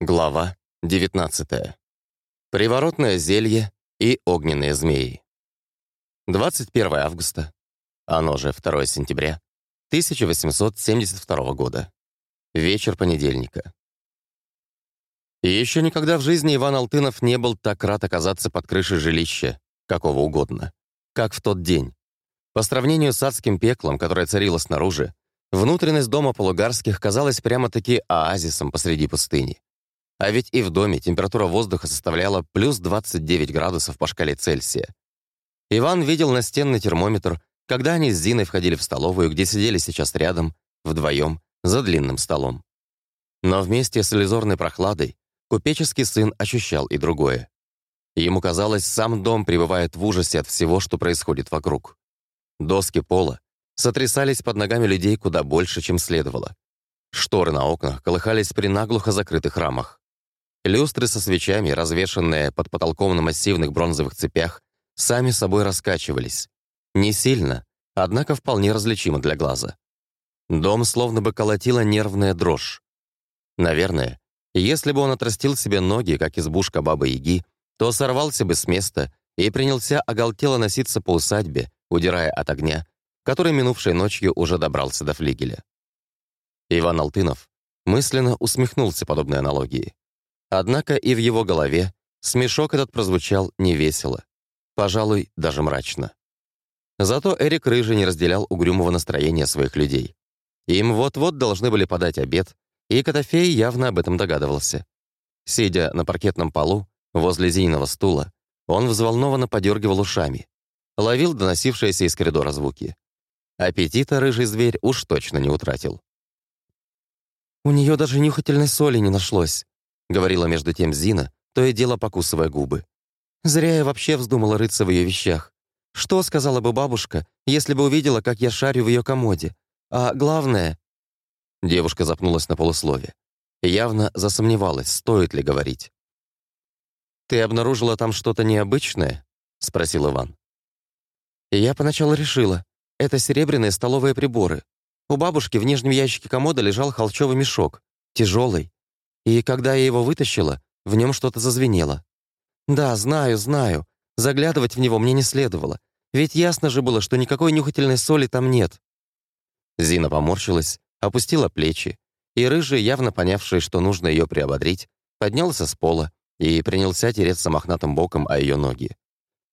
Глава 19. Приворотное зелье и огненные змеи. 21 августа, оно же 2 сентября 1872 года. Вечер понедельника. Еще никогда в жизни Иван Алтынов не был так рад оказаться под крышей жилища, какого угодно, как в тот день. По сравнению с адским пеклом, которое царило снаружи, внутренность дома полугарских казалась прямо-таки оазисом посреди пустыни. А ведь и в доме температура воздуха составляла плюс 29 градусов по шкале Цельсия. Иван видел настенный термометр, когда они с Зиной входили в столовую, где сидели сейчас рядом, вдвоем, за длинным столом. Но вместе с иллюзорной прохладой купеческий сын ощущал и другое. Ему казалось, сам дом пребывает в ужасе от всего, что происходит вокруг. Доски пола сотрясались под ногами людей куда больше, чем следовало. Шторы на окнах колыхались при наглухо закрытых рамах. Люстры со свечами, развешанные под потолком на массивных бронзовых цепях, сами собой раскачивались. Не сильно, однако вполне различимо для глаза. Дом словно бы колотила нервная дрожь. Наверное, если бы он отрастил себе ноги, как избушка Бабы-Яги, то сорвался бы с места и принялся оголтело носиться по усадьбе, удирая от огня, который минувшей ночью уже добрался до флигеля. Иван Алтынов мысленно усмехнулся подобной аналогии. Однако и в его голове смешок этот прозвучал невесело, пожалуй, даже мрачно. Зато Эрик Рыжий не разделял угрюмого настроения своих людей. Им вот-вот должны были подать обед, и Котофей явно об этом догадывался. Сидя на паркетном полу, возле Зининого стула, он взволнованно подергивал ушами, ловил доносившиеся из коридора звуки. Аппетита рыжий зверь уж точно не утратил. «У нее даже нюхательной соли не нашлось», — говорила между тем Зина, то и дело покусывая губы. «Зря я вообще вздумала рыться в ее вещах. Что сказала бы бабушка, если бы увидела, как я шарю в ее комоде? А главное...» Девушка запнулась на полуслове. Явно засомневалась, стоит ли говорить. «Ты обнаружила там что-то необычное?» — спросил Иван. я поначалу решила, это серебряные столовые приборы. У бабушки в нижнем ящике комода лежал холчевый мешок, тяжелый, и когда я его вытащила, в нем что-то зазвенело. Да, знаю, знаю. Заглядывать в него мне не следовало. Ведь ясно же было, что никакой нюхательной соли там нет. Зина поморщилась, опустила плечи, и Рыжий, явно понявший, что нужно ее приободрить, поднялся с пола и принялся тереться мохнатым боком о ее ноги.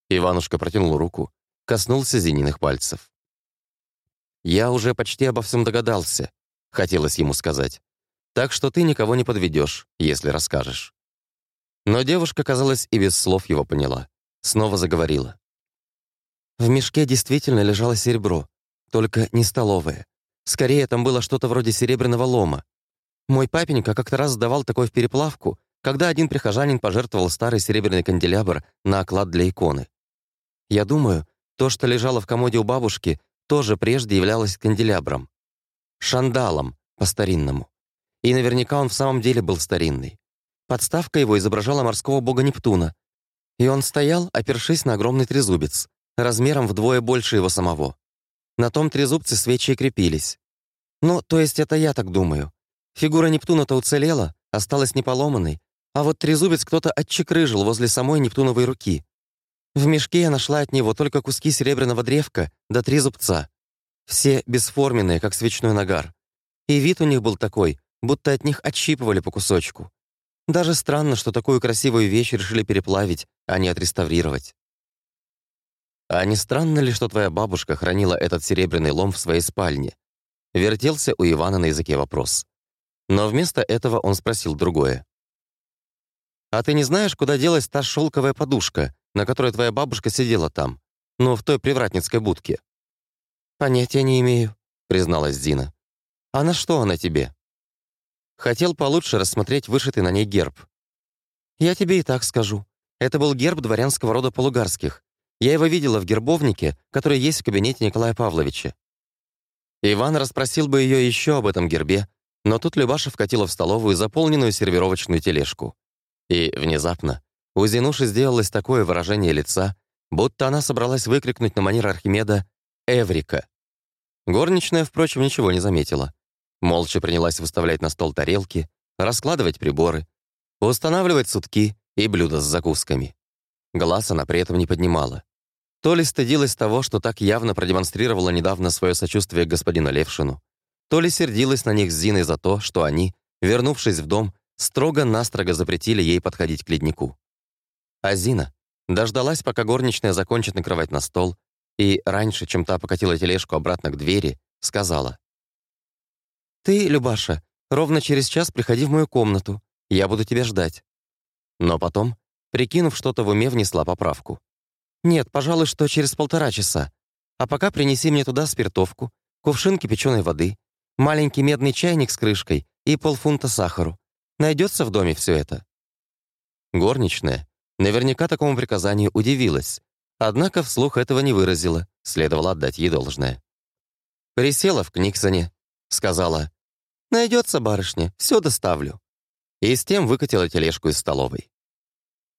Иванушка протянул руку, коснулся Зининых пальцев. «Я уже почти обо всем догадался», — хотелось ему сказать. Так что ты никого не подведешь, если расскажешь». Но девушка, казалось, и без слов его поняла. Снова заговорила. В мешке действительно лежало серебро, только не столовое. Скорее, там было что-то вроде серебряного лома. Мой папенька как-то раз сдавал такой в переплавку, когда один прихожанин пожертвовал старый серебряный канделябр на оклад для иконы. Я думаю, то, что лежало в комоде у бабушки, тоже прежде являлось канделябром. Шандалом, по-старинному. И наверняка он в самом деле был старинный. Подставка его изображала морского бога Нептуна. И он стоял, опершись на огромный трезубец, размером вдвое больше его самого. На том трезубце свечи и крепились. Ну, то есть это я так думаю. Фигура Нептуна-то уцелела, осталась неполоманной, а вот трезубец кто-то отчекрыжил возле самой Нептуновой руки. В мешке я нашла от него только куски серебряного древка да три зубца. Все бесформенные, как свечной нагар. И вид у них был такой, будто от них отщипывали по кусочку. Даже странно, что такую красивую вещь решили переплавить, а не отреставрировать. А не странно ли, что твоя бабушка хранила этот серебряный лом в своей спальне? Вертелся у Ивана на языке вопрос. Но вместо этого он спросил другое. «А ты не знаешь, куда делась та шелковая подушка, на которой твоя бабушка сидела там? Ну, в той привратницкой будке?» «Понятия не имею», — призналась Зина. «А на что она тебе?» Хотел получше рассмотреть вышитый на ней герб. «Я тебе и так скажу. Это был герб дворянского рода полугарских. Я его видела в гербовнике, который есть в кабинете Николая Павловича». Иван расспросил бы ее еще об этом гербе, но тут Любаша вкатила в столовую заполненную сервировочную тележку. И внезапно у Зинуши сделалось такое выражение лица, будто она собралась выкрикнуть на манер Архимеда «Эврика». Горничная, впрочем, ничего не заметила. Молча принялась выставлять на стол тарелки, раскладывать приборы, устанавливать сутки и блюда с закусками. Глаз она при этом не поднимала. То ли стыдилась того, что так явно продемонстрировала недавно свое сочувствие господину Левшину, то ли сердилась на них с Зиной за то, что они, вернувшись в дом, строго-настрого запретили ей подходить к леднику. А Зина дождалась, пока горничная закончит накрывать на стол, и раньше, чем та покатила тележку обратно к двери, сказала. «Ты, Любаша, ровно через час приходи в мою комнату, я буду тебя ждать». Но потом, прикинув что-то в уме, внесла поправку. «Нет, пожалуй, что через полтора часа. А пока принеси мне туда спиртовку, кувшин кипяченой воды, маленький медный чайник с крышкой и полфунта сахару. Найдется в доме все это?» Горничная наверняка такому приказанию удивилась, однако вслух этого не выразила, следовало отдать ей должное. Присела в Книксоне, сказала «Найдется барышня, все доставлю». И с тем выкатила тележку из столовой.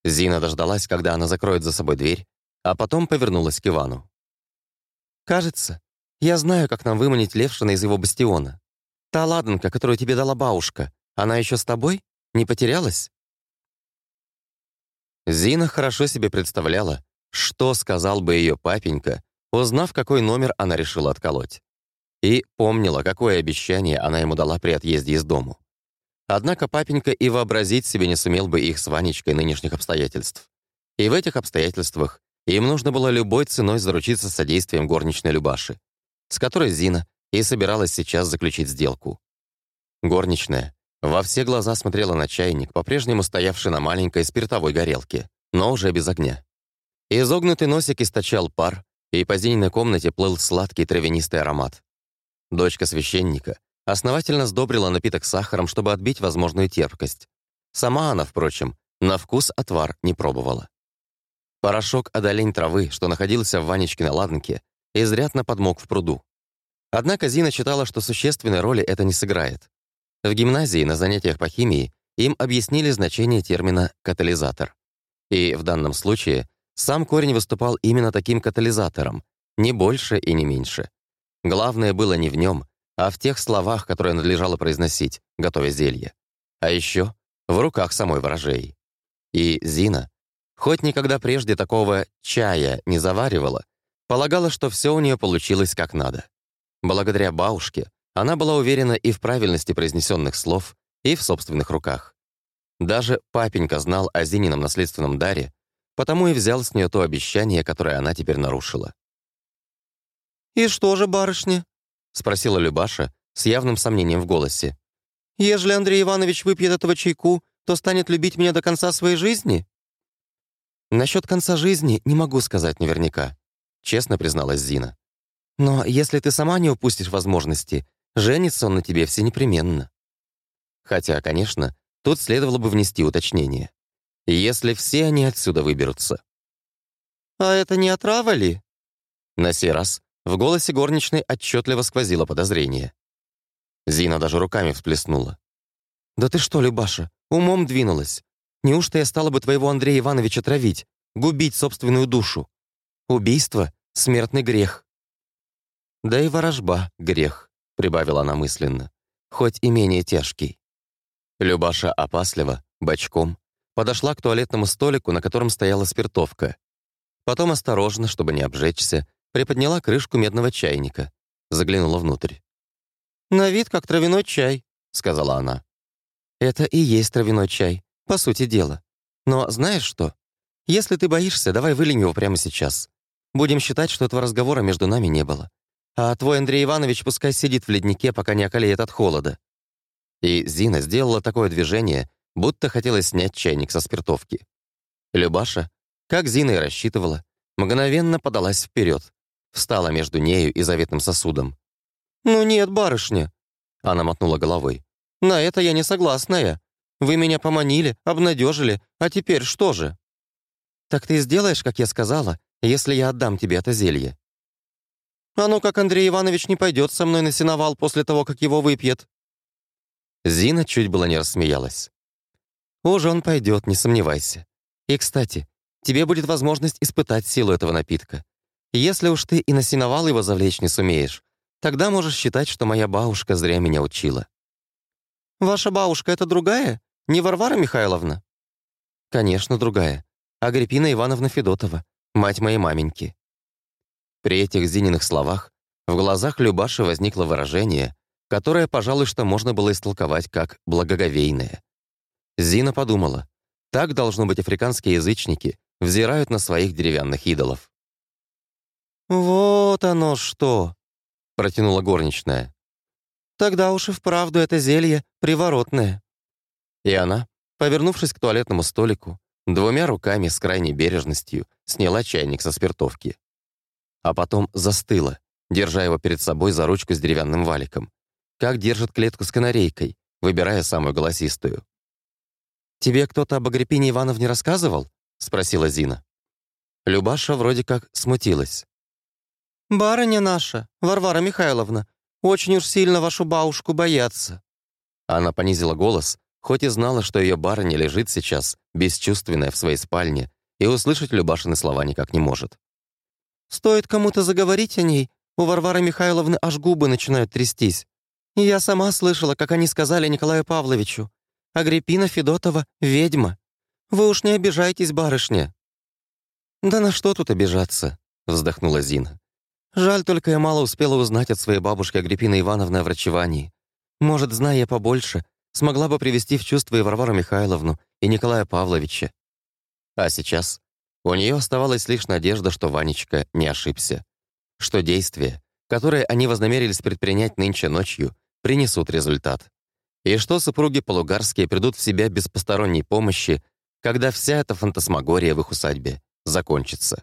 Зина дождалась, когда она закроет за собой дверь, а потом повернулась к Ивану. «Кажется, я знаю, как нам выманить Левшина из его бастиона. Та ладанка, которую тебе дала бабушка, она еще с тобой? Не потерялась?» Зина хорошо себе представляла, что сказал бы ее папенька, узнав, какой номер она решила отколоть. И помнила, какое обещание она ему дала при отъезде из дому. Однако папенька и вообразить себе не сумел бы их с Ванечкой нынешних обстоятельств. И в этих обстоятельствах им нужно было любой ценой заручиться содействием горничной Любаши, с которой Зина и собиралась сейчас заключить сделку. Горничная во все глаза смотрела на чайник, по-прежнему стоявший на маленькой спиртовой горелке, но уже без огня. Изогнутый носик источал пар, и по Зининой комнате плыл сладкий травянистый аромат. Дочка священника основательно сдобрила напиток сахаром, чтобы отбить возможную терпкость. Сама она, впрочем, на вкус отвар не пробовала. Порошок одолень травы, что находился в Ванечкиной ладанке, изрядно подмок в пруду. Однако Зина считала, что существенной роли это не сыграет. В гимназии на занятиях по химии им объяснили значение термина «катализатор». И в данном случае сам корень выступал именно таким катализатором, не больше и не меньше. Главное было не в нем, а в тех словах, которые надлежало произносить, готовя зелье. А еще в руках самой ворожей. И Зина, хоть никогда прежде такого чая не заваривала, полагала, что все у нее получилось как надо. Благодаря бабушке она была уверена и в правильности произнесенных слов, и в собственных руках. Даже папенька знал о Зинином наследственном даре, потому и взял с нее то обещание, которое она теперь нарушила. «И что же, барышня?» — спросила Любаша с явным сомнением в голосе. «Ежели Андрей Иванович выпьет этого чайку, то станет любить меня до конца своей жизни?» «Насчет конца жизни не могу сказать наверняка», — честно призналась Зина. «Но если ты сама не упустишь возможности, женится он на тебе все непременно». Хотя, конечно, тут следовало бы внести уточнение. Если все они отсюда выберутся. «А это не отрава ли?» На сей раз в голосе горничной отчетливо сквозило подозрение. Зина даже руками всплеснула. «Да ты что, Любаша, умом двинулась? Неужто я стала бы твоего Андрея Ивановича травить, губить собственную душу? Убийство — смертный грех». «Да и ворожба — грех», — прибавила она мысленно, «хоть и менее тяжкий». Любаша опасливо, бочком, подошла к туалетному столику, на котором стояла спиртовка. Потом осторожно, чтобы не обжечься, приподняла крышку медного чайника, заглянула внутрь. «На вид как травяной чай», — сказала она. «Это и есть травяной чай, по сути дела. Но знаешь что? Если ты боишься, давай выльем его прямо сейчас. Будем считать, что этого разговора между нами не было. А твой Андрей Иванович пускай сидит в леднике, пока не околеет от холода». И Зина сделала такое движение, будто хотела снять чайник со спиртовки. Любаша, как Зина и рассчитывала, мгновенно подалась вперед, встала между нею и заветным сосудом. «Ну нет, барышня!» Она мотнула головой. «На это я не согласная. Вы меня поманили, обнадежили, а теперь что же?» «Так ты сделаешь, как я сказала, если я отдам тебе это зелье?» «А ну как Андрей Иванович не пойдет со мной на сеновал после того, как его выпьет?» Зина чуть было не рассмеялась. «Уж он пойдет, не сомневайся. И, кстати, тебе будет возможность испытать силу этого напитка. Если уж ты и на сеновал его завлечь не сумеешь, тогда можешь считать, что моя бабушка зря меня учила». «Ваша бабушка — это другая?» — Не Варвара Михайловна?» «Конечно, другая. Агриппина Ивановна Федотова, мать моей маменьки». При этих Зининых словах в глазах Любаши возникло выражение, которое, пожалуй, что можно было истолковать как благоговейное. Зина подумала, так, должно быть, африканские язычники взирают на своих деревянных идолов. «Вот оно что!» — протянула горничная. «Тогда уж и вправду это зелье приворотное». И она, повернувшись к туалетному столику, двумя руками с крайней бережностью сняла чайник со спиртовки. А потом застыла, держа его перед собой за ручку с деревянным валиком, как держит клетку с канарейкой, выбирая самую голосистую. «Тебе кто-то об Агриппине Ивановне рассказывал?» — спросила Зина. Любаша вроде как смутилась. «Барыня наша, Варвара Михайловна, очень уж сильно вашу бабушку боятся». Она понизила голос, хоть и знала, что ее барыня лежит сейчас, бесчувственная в своей спальне, и услышать Любашины слова никак не может. «Стоит кому-то заговорить о ней, у Варвары Михайловны аж губы начинают трястись. И я сама слышала, как они сказали Николаю Павловичу. Агриппина Федотова — ведьма. Вы уж не обижайтесь, барышня». «Да на что тут обижаться?» — вздохнула Зина. «Жаль, только я мало успела узнать от своей бабушки Агриппины Ивановны о врачевании. Может, зная я побольше, смогла бы привести в чувство и Варвару Михайловну, и Николая Павловича. А сейчас у нее оставалась лишь надежда, что Ванечка не ошибся. Что действия, которые они вознамерились предпринять нынче ночью, принесут результат и что супруги Полугарские придут в себя без посторонней помощи, когда вся эта фантасмагория в их усадьбе закончится.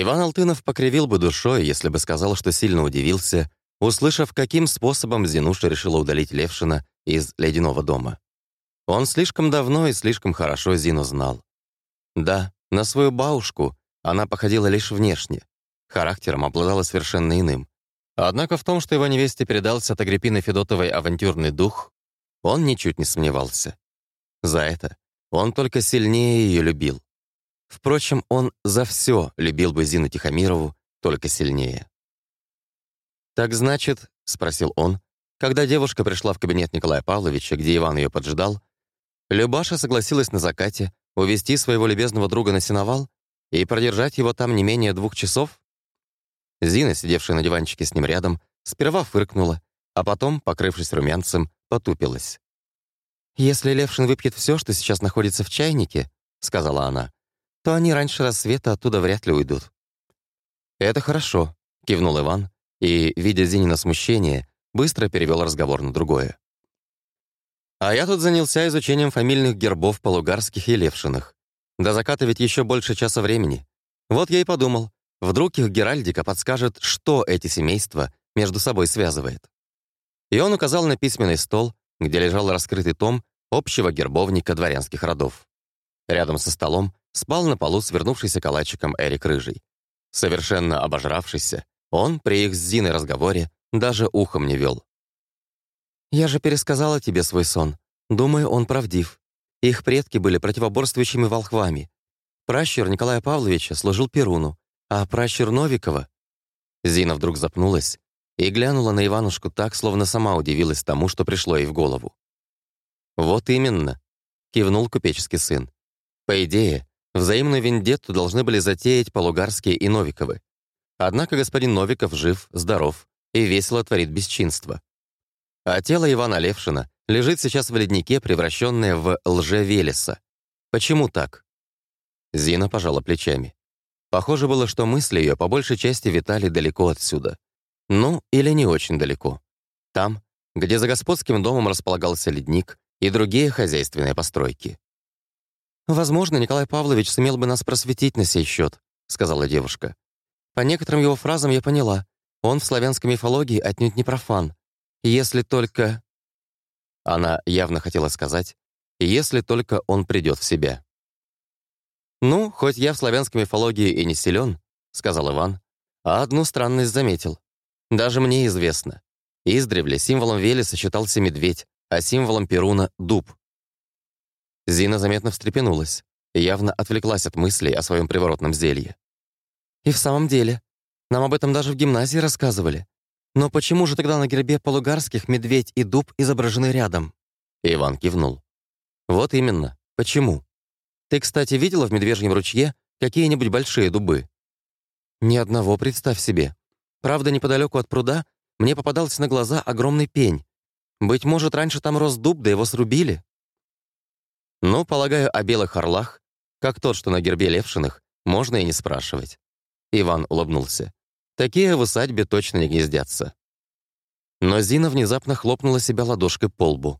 Иван Алтынов покривил бы душой, если бы сказал, что сильно удивился, услышав, каким способом Зинуша решила удалить Левшина из ледяного дома. Он слишком давно и слишком хорошо Зину знал. Да, на свою бабушку она походила лишь внешне, характером обладала совершенно иным. Однако в том, что его невесте передался от Агриппины Федотовой авантюрный дух, он ничуть не сомневался. За это он только сильнее ее любил. Впрочем, он за все любил бы Зину Тихомирову, только сильнее. «Так значит», — спросил он, когда девушка пришла в кабинет Николая Павловича, где Иван ее поджидал, Любаша согласилась на закате увести своего любезного друга на сеновал и продержать его там не менее двух часов? Зина, сидевшая на диванчике с ним рядом, сперва фыркнула, а потом, покрывшись румянцем, потупилась. «Если Левшин выпьет все, что сейчас находится в чайнике», — сказала она, «то они раньше рассвета оттуда вряд ли уйдут». «Это хорошо», — кивнул Иван, и, видя Зинина смущение, быстро перевел разговор на другое. «А я тут занялся изучением фамильных гербов полугарских и левшиных. До заката ведь еще больше часа времени. Вот я и подумал, Вдруг их Геральдика подскажет, что эти семейства между собой связывает. И он указал на письменный стол, где лежал раскрытый том общего гербовника дворянских родов. Рядом со столом спал на полу свернувшийся калачиком Эрик Рыжий. Совершенно обожравшийся, он при их с Зиной разговоре даже ухом не вел. «Я же пересказала тебе свой сон. Думаю, он правдив. Их предки были противоборствующими волхвами. Пращур Николая Павловича служил Перуну, а пращур Новикова? Зина вдруг запнулась и глянула на Иванушку так, словно сама удивилась тому, что пришло ей в голову. «Вот именно», — кивнул купеческий сын. «По идее, взаимную вендетту должны были затеять Полугарские и Новиковы. Однако господин Новиков жив, здоров и весело творит бесчинство. А тело Ивана Левшина лежит сейчас в леднике, превращенное в лже-Велеса. Почему так?» Зина пожала плечами. Похоже было, что мысли ее по большей части витали далеко отсюда. Ну, или не очень далеко. Там, где за господским домом располагался ледник и другие хозяйственные постройки. «Возможно, Николай Павлович сумел бы нас просветить на сей счет», — сказала девушка. «По некоторым его фразам я поняла. Он в славянской мифологии отнюдь не профан. Если только...» Она явно хотела сказать, «если только он придет в себя». «Ну, хоть я в славянской мифологии и не силен», — сказал Иван, а одну странность заметил. «Даже мне известно. Издревле символом Велеса считался медведь, а символом Перуна — дуб». Зина заметно встрепенулась и явно отвлеклась от мыслей о своем приворотном зелье. «И в самом деле, нам об этом даже в гимназии рассказывали. Но почему же тогда на гербе полугарских медведь и дуб изображены рядом?» Иван кивнул. «Вот именно. Почему? Ты, кстати, видела в Медвежьем ручье какие-нибудь большие дубы?» «Ни одного, представь себе. Правда, неподалеку от пруда мне попадался на глаза огромный пень. Быть может, раньше там рос дуб, да его срубили?» «Ну, полагаю, о белых орлах, как тот, что на гербе Левшиных, можно и не спрашивать». Иван улыбнулся. «Такие в усадьбе точно не гнездятся». Но Зина внезапно хлопнула себя ладошкой по лбу.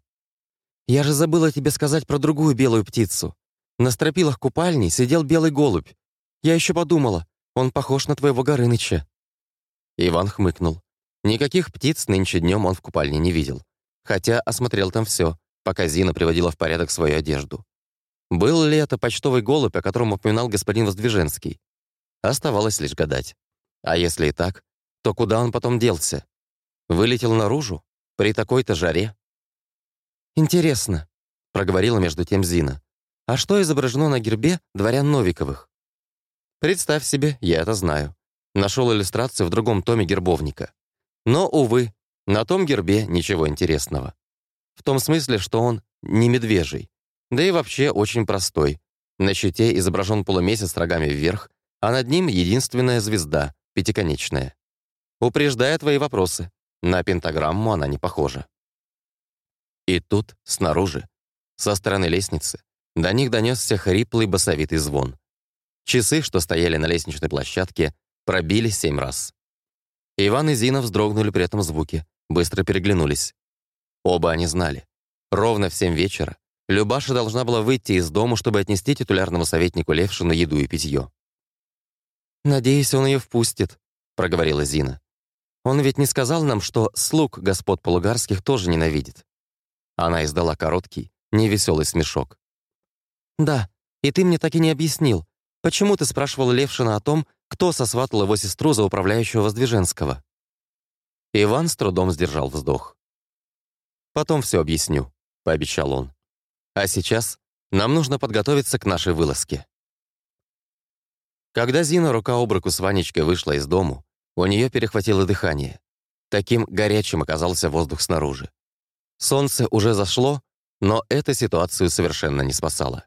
«Я же забыла тебе сказать про другую белую птицу. На стропилах купальни сидел белый голубь. Я еще подумала, он похож на твоего Горыныча». Иван хмыкнул. Никаких птиц нынче днем он в купальне не видел. Хотя осмотрел там все, пока Зина приводила в порядок свою одежду. Был ли это почтовый голубь, о котором упоминал господин Воздвиженский? Оставалось лишь гадать. А если и так, то куда он потом делся? Вылетел наружу? При такой-то жаре? «Интересно», — проговорила между тем Зина. «А что изображено на гербе дворян Новиковых?» «Представь себе, я это знаю. Нашел иллюстрацию в другом томе гербовника. Но, увы, на том гербе ничего интересного. В том смысле, что он не медвежий. Да и вообще очень простой. На щите изображен полумесяц с рогами вверх, а над ним единственная звезда, пятиконечная. Упреждая твои вопросы, на пентаграмму она не похожа. И тут, снаружи, со стороны лестницы, до них донесся хриплый басовитый звон. Часы, что стояли на лестничной площадке, пробили семь раз. Иван и Зина вздрогнули при этом звуке, быстро переглянулись. Оба они знали. Ровно в семь вечера Любаша должна была выйти из дома, чтобы отнести титулярному советнику Левшину еду и питье. «Надеюсь, он ее впустит», — проговорила Зина. «Он ведь не сказал нам, что слуг господ полугарских тоже ненавидит». Она издала короткий, невеселый смешок. «Да, и ты мне так и не объяснил, почему ты спрашивал Левшина о том, кто сосватал его сестру за управляющего Воздвиженского?» Иван с трудом сдержал вздох. «Потом все объясню», — пообещал он. «А сейчас нам нужно подготовиться к нашей вылазке». Когда Зина рука об руку с Ванечкой вышла из дому, у нее перехватило дыхание. Таким горячим оказался воздух снаружи. Солнце уже зашло, но эта ситуацию совершенно не спасала.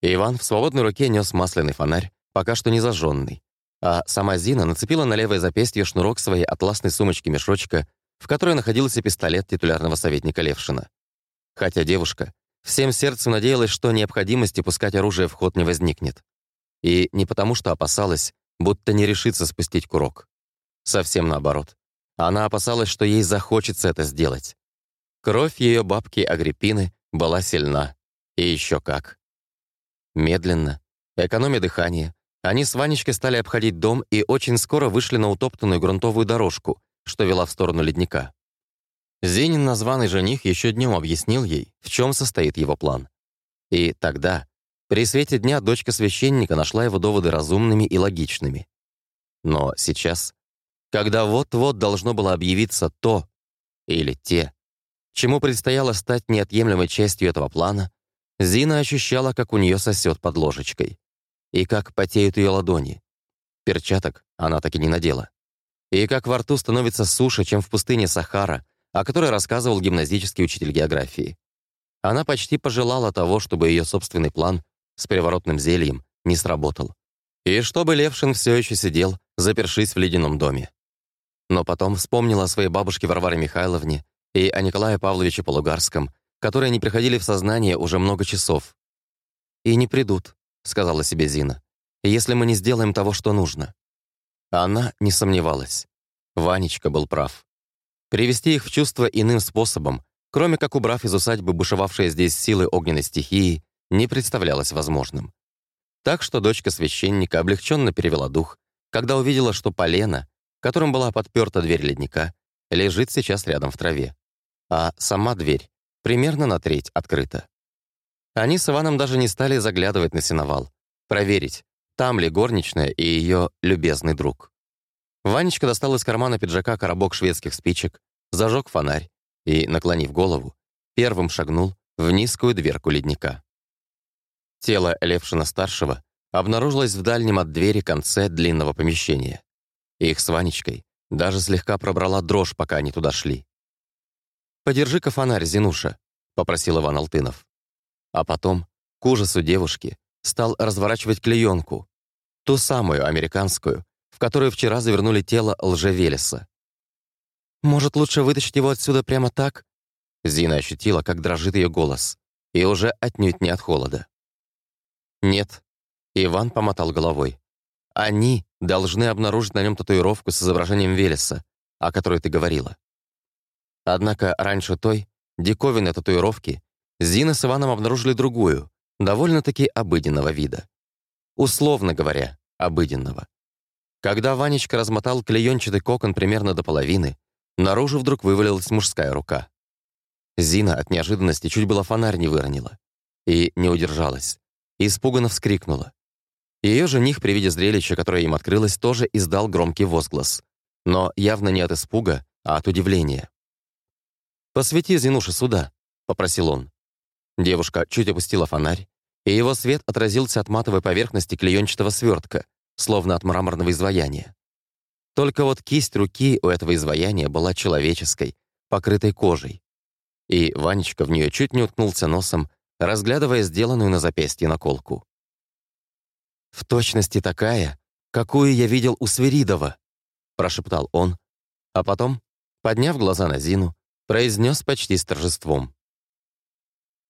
Иван в свободной руке нес масляный фонарь, пока что не зажженный, а сама Зина нацепила на левое запястье шнурок своей атласной сумочки-мешочка, в которой находился пистолет титулярного советника Левшина. Хотя девушка всем сердцем надеялась, что необходимости пускать оружие в ход не возникнет. И не потому, что опасалась, будто не решится спустить курок. Совсем наоборот. Она опасалась, что ей захочется это сделать. Кровь ее бабки Агриппины была сильна. И еще как. Медленно, экономя дыхание, они с Ванечкой стали обходить дом и очень скоро вышли на утоптанную грунтовую дорожку, что вела в сторону ледника. Зенин, названный жених, еще днем объяснил ей, в чем состоит его план. И тогда, при свете дня, дочка священника нашла его доводы разумными и логичными. Но сейчас, когда вот-вот должно было объявиться то или те, чему предстояло стать неотъемлемой частью этого плана, Зина ощущала, как у нее сосет под ложечкой. И как потеют ее ладони. Перчаток она так и не надела. И как во рту становится суше, чем в пустыне Сахара, о которой рассказывал гимназический учитель географии. Она почти пожелала того, чтобы ее собственный план с переворотным зельем не сработал. И чтобы Левшин все еще сидел, запершись в ледяном доме. Но потом вспомнила о своей бабушке Варваре Михайловне и о Николае Павловиче Полугарском, которые не приходили в сознание уже много часов. «И не придут», — сказала себе Зина, «если мы не сделаем того, что нужно». Она не сомневалась. Ванечка был прав. Привести их в чувство иным способом, кроме как убрав из усадьбы бушевавшие здесь силы огненной стихии, не представлялось возможным. Так что дочка священника облегченно перевела дух, когда увидела, что полено, которым была подперта дверь ледника, лежит сейчас рядом в траве а сама дверь примерно на треть открыта. Они с Иваном даже не стали заглядывать на сеновал, проверить, там ли горничная и ее любезный друг. Ванечка достал из кармана пиджака коробок шведских спичек, зажег фонарь и, наклонив голову, первым шагнул в низкую дверку ледника. Тело Левшина-старшего обнаружилось в дальнем от двери конце длинного помещения. Их с Ванечкой даже слегка пробрала дрожь, пока они туда шли. «Подержи-ка фонарь, Зинуша», — попросил Иван Алтынов. А потом, к ужасу девушки, стал разворачивать клеенку, ту самую американскую, в которую вчера завернули тело лжевелеса. «Может, лучше вытащить его отсюда прямо так?» Зина ощутила, как дрожит ее голос, и уже отнюдь не от холода. «Нет», — Иван помотал головой. «Они должны обнаружить на нем татуировку с изображением Велеса, о которой ты говорила». Однако раньше той, диковинной татуировки, Зина с Иваном обнаружили другую, довольно-таки обыденного вида. Условно говоря, обыденного. Когда Ванечка размотал клеенчатый кокон примерно до половины, наружу вдруг вывалилась мужская рука. Зина от неожиданности чуть было фонарь не выронила. И не удержалась. Испуганно вскрикнула. Ее жених при виде зрелища, которое им открылось, тоже издал громкий возглас. Но явно не от испуга, а от удивления. «Посвети Зинуше сюда», — попросил он. Девушка чуть опустила фонарь, и его свет отразился от матовой поверхности клеенчатого свертка, словно от мраморного изваяния. Только вот кисть руки у этого изваяния была человеческой, покрытой кожей. И Ванечка в нее чуть не уткнулся носом, разглядывая сделанную на запястье наколку. «В точности такая, какую я видел у Свиридова», прошептал он, а потом, подняв глаза на Зину, произнес почти с торжеством.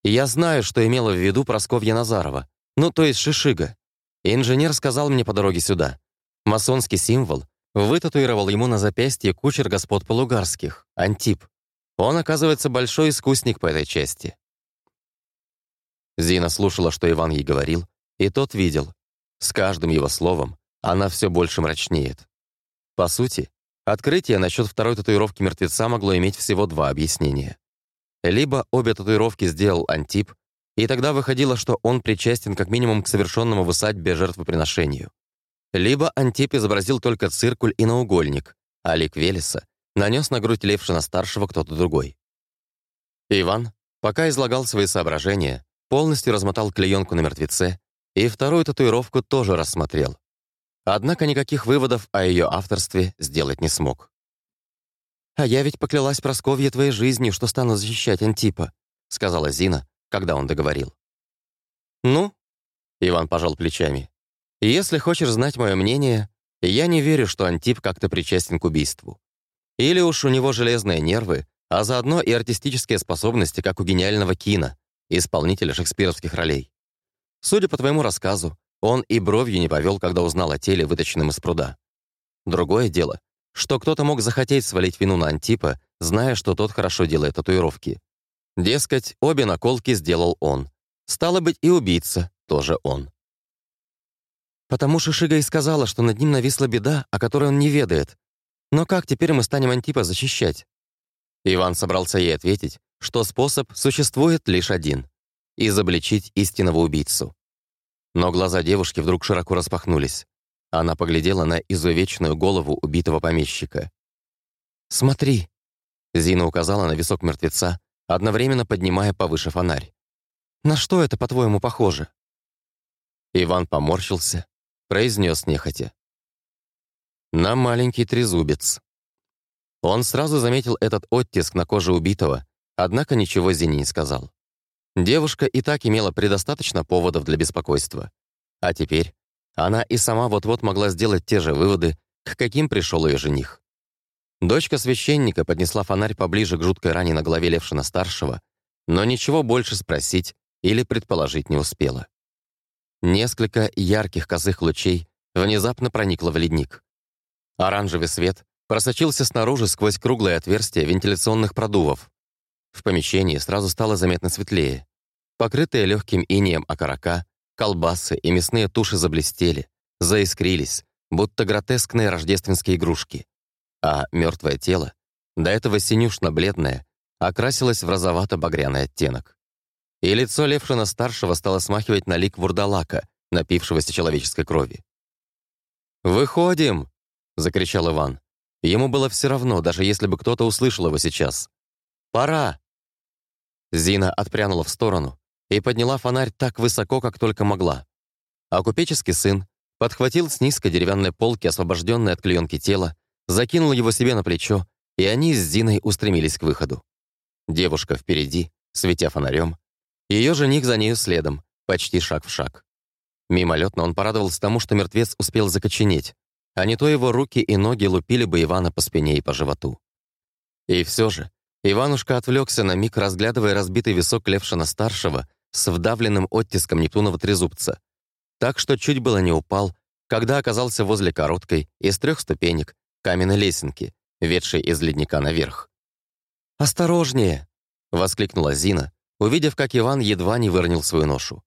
«Я знаю, что имела в виду Просковья Назарова, ну, то есть Шишига. Инженер сказал мне по дороге сюда. Масонский символ вытатуировал ему на запястье кучер господ Полугарских, Антип. Он, оказывается, большой искусник по этой части. Зина слушала, что Иван ей говорил, и тот видел. С каждым его словом она все больше мрачнеет. По сути, открытие насчет второй татуировки мертвеца могло иметь всего два объяснения. Либо обе татуировки сделал Антип, и тогда выходило, что он причастен как минимум к совершенному в усадьбе жертвоприношению. Либо Антип изобразил только циркуль и наугольник, а лик Велеса нанес на грудь Левшина-старшего кто-то другой. Иван, пока излагал свои соображения, полностью размотал клеенку на мертвеце и вторую татуировку тоже рассмотрел. Однако никаких выводов о ее авторстве сделать не смог. «А я ведь поклялась Просковье твоей жизнью, что стану защищать Антипа», сказала Зина, когда он договорил. «Ну?» — Иван пожал плечами. «Если хочешь знать мое мнение, я не верю, что Антип как-то причастен к убийству. Или уж у него железные нервы, а заодно и артистические способности, как у гениального Кина, исполнителя шекспировских ролей. Судя по твоему рассказу, он и бровью не повел, когда узнал о теле, вытащенном из пруда. Другое дело, что кто-то мог захотеть свалить вину на Антипа, зная, что тот хорошо делает татуировки. Дескать, обе наколки сделал он. Стало быть, и убийца тоже он. Потому Шишига и сказала, что над ним нависла беда, о которой он не ведает. Но как теперь мы станем Антипа защищать? Иван собрался ей ответить, что способ существует лишь один — изобличить истинного убийцу. Но глаза девушки вдруг широко распахнулись. Она поглядела на изувеченную голову убитого помещика. «Смотри!» — Зина указала на висок мертвеца, одновременно поднимая повыше фонарь. «На что это, по-твоему, похоже?» Иван поморщился, произнес нехотя. «На маленький трезубец». Он сразу заметил этот оттиск на коже убитого, однако ничего Зине не сказал. Девушка и так имела предостаточно поводов для беспокойства. А теперь она и сама вот-вот могла сделать те же выводы, к каким пришел ее жених. Дочка священника поднесла фонарь поближе к жуткой ране на голове Левшина-старшего, но ничего больше спросить или предположить не успела. Несколько ярких косых лучей внезапно проникло в ледник. Оранжевый свет просочился снаружи сквозь круглое отверстие вентиляционных продувов. В помещении сразу стало заметно светлее. Покрытые легким инеем окорока, колбасы и мясные туши заблестели, заискрились, будто гротескные рождественские игрушки а мертвое тело, до этого синюшно-бледное, окрасилось в розовато-багряный оттенок. И лицо Левшина-старшего стало смахивать на лик вурдалака, напившегося человеческой крови. «Выходим!» — закричал Иван. Ему было все равно, даже если бы кто-то услышал его сейчас. «Пора!» Зина отпрянула в сторону и подняла фонарь так высоко, как только могла. А купеческий сын подхватил с низкой деревянной полки освобожденное от клеенки тело закинул его себе на плечо, и они с Зиной устремились к выходу. Девушка впереди, светя фонарем. Ее жених за нею следом, почти шаг в шаг. Мимолетно он порадовался тому, что мертвец успел закоченеть, а не то его руки и ноги лупили бы Ивана по спине и по животу. И все же Иванушка отвлекся на миг, разглядывая разбитый висок Левшина-старшего с вдавленным оттиском Нептунова трезубца, так что чуть было не упал, когда оказался возле короткой, из трех ступенек, каменной лесенки, ведшей из ледника наверх. «Осторожнее!» — воскликнула Зина, увидев, как Иван едва не выронил свою ношу.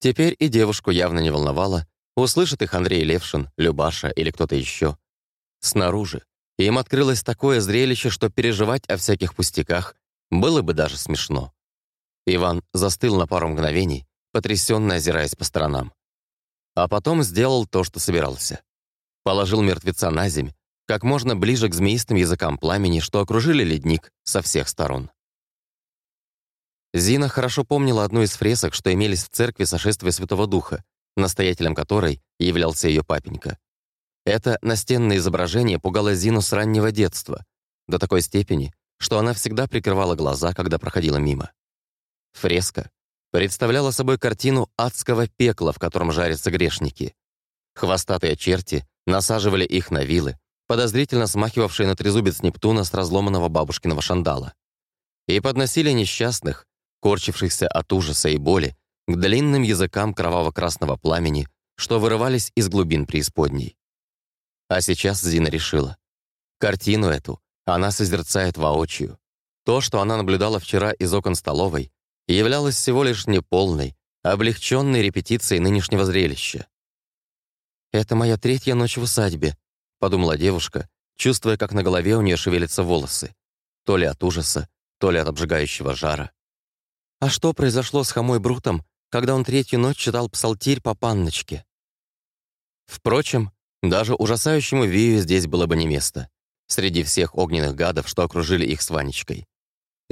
Теперь и девушку явно не волновало, услышит их Андрей Левшин, Любаша или кто-то еще. Снаружи им открылось такое зрелище, что переживать о всяких пустяках было бы даже смешно. Иван застыл на пару мгновений, потрясенно озираясь по сторонам. А потом сделал то, что собирался. Положил мертвеца на земь, как можно ближе к змеистым языкам пламени, что окружили ледник со всех сторон. Зина хорошо помнила одну из фресок, что имелись в церкви сошествия Святого Духа, настоятелем которой являлся ее папенька. Это настенное изображение пугало Зину с раннего детства, до такой степени, что она всегда прикрывала глаза, когда проходила мимо. Фреска представляла собой картину адского пекла, в котором жарятся грешники. Хвостатые черти насаживали их на вилы, подозрительно смахивавшие на трезубец Нептуна с разломанного бабушкиного шандала, и подносили несчастных, корчившихся от ужаса и боли, к длинным языкам кроваво-красного пламени, что вырывались из глубин преисподней. А сейчас Зина решила. Картину эту она созерцает воочию. То, что она наблюдала вчера из окон столовой, являлось всего лишь неполной, облегченной репетицией нынешнего зрелища. «Это моя третья ночь в усадьбе», — подумала девушка, чувствуя, как на голове у нее шевелятся волосы. То ли от ужаса, то ли от обжигающего жара. А что произошло с Хомой Брутом, когда он третью ночь читал псалтирь по панночке? Впрочем, даже ужасающему Вию здесь было бы не место. Среди всех огненных гадов, что окружили их с Ванечкой.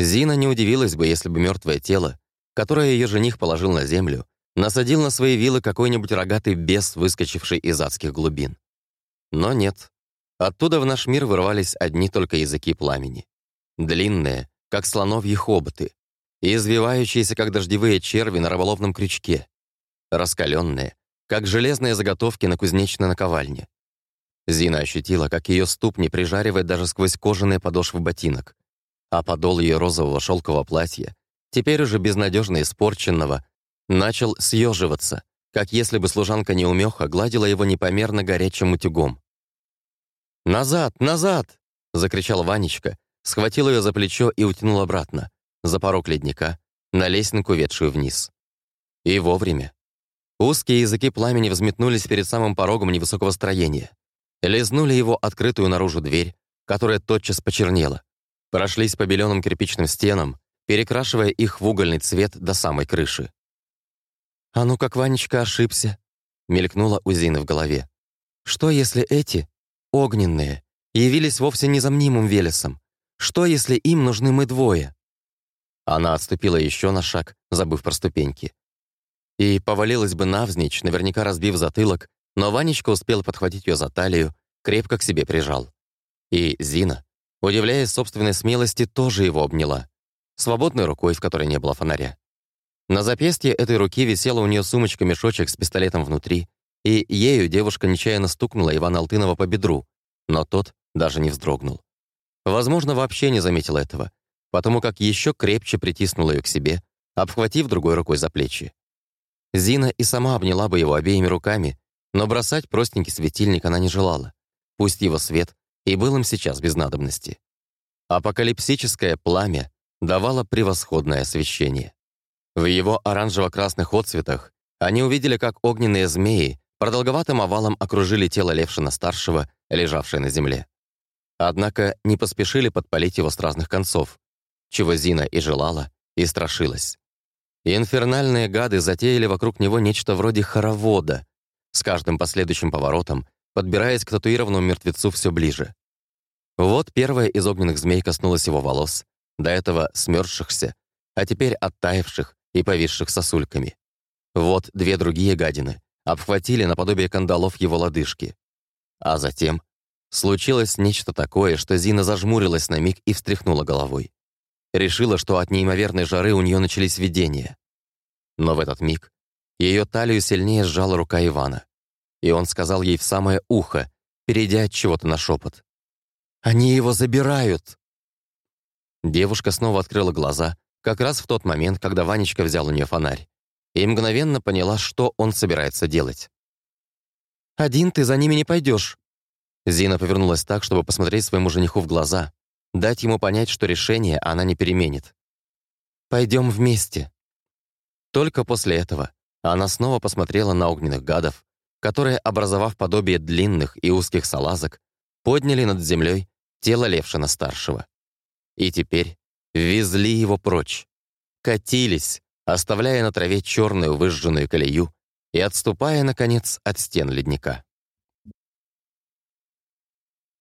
Зина не удивилась бы, если бы мертвое тело, которое ее жених положил на землю, насадил на свои вилы какой-нибудь рогатый бес, выскочивший из адских глубин. Но нет. Оттуда в наш мир вырвались одни только языки пламени. Длинные, как слоновьи хоботы, и извивающиеся, как дождевые черви на рыболовном крючке, раскаленные, как железные заготовки на кузнечной наковальне. Зина ощутила, как ее ступни прижаривает даже сквозь кожаные подошвы ботинок, а подол ее розового шелкового платья, теперь уже безнадежно испорченного, начал съеживаться, как если бы служанка неумеха гладила его непомерно горячим утюгом. «Назад! Назад!» — закричал Ванечка, схватил ее за плечо и утянул обратно за порог ледника, на лесенку, ведшую вниз. И вовремя. Узкие языки пламени взметнулись перед самым порогом невысокого строения. Лизнули его открытую наружу дверь, которая тотчас почернела. Прошлись по беленым кирпичным стенам, перекрашивая их в угольный цвет до самой крыши. «А ну как Ванечка ошибся!» — мелькнула у Зины в голове. «Что, если эти, огненные, явились вовсе незамнимым Велесом? Что, если им нужны мы двое?» Она отступила еще на шаг, забыв про ступеньки. И повалилась бы навзничь, наверняка разбив затылок, но Ванечка успел подхватить ее за талию, крепко к себе прижал. И Зина, удивляясь собственной смелости, тоже его обняла, свободной рукой, в которой не было фонаря. На запястье этой руки висела у нее сумочка-мешочек с пистолетом внутри, и ею девушка нечаянно стукнула Ивана Алтынова по бедру, но тот даже не вздрогнул. Возможно, вообще не заметил этого, потому как еще крепче притиснула ее к себе, обхватив другой рукой за плечи. Зина и сама обняла бы его обеими руками, но бросать простенький светильник она не желала. Пусть его свет и был им сейчас без надобности. Апокалипсическое пламя давало превосходное освещение. В его оранжево-красных отцветах они увидели, как огненные змеи продолговатым овалом окружили тело Левшина-старшего, лежавшее на земле. Однако не поспешили подпалить его с разных концов, чего Зина и желала, и страшилась. Инфернальные гады затеяли вокруг него нечто вроде хоровода, с каждым последующим поворотом, подбираясь к татуированному мертвецу все ближе. Вот первая из огненных змей коснулась его волос, до этого смёрзшихся, а теперь оттаивших и повисших сосульками. Вот две другие гадины обхватили наподобие кандалов его лодыжки. А затем случилось нечто такое, что Зина зажмурилась на миг и встряхнула головой. решила, что от неимоверной жары у нее начались видения. Но в этот миг ее талию сильнее сжала рука Ивана, и он сказал ей в самое ухо, перейдя от чего-то на шепот. «Они его забирают!» Девушка снова открыла глаза, как раз в тот момент, когда Ванечка взял у нее фонарь, и мгновенно поняла, что он собирается делать. «Один ты за ними не пойдешь. Зина повернулась так, чтобы посмотреть своему жениху в глаза, дать ему понять, что решение она не переменит. «Пойдем вместе». Только после этого она снова посмотрела на огненных гадов, которые, образовав подобие длинных и узких салазок, подняли над землей тело Левшина-старшего. И теперь везли его прочь, катились, оставляя на траве черную выжженную колею и отступая, наконец, от стен ледника.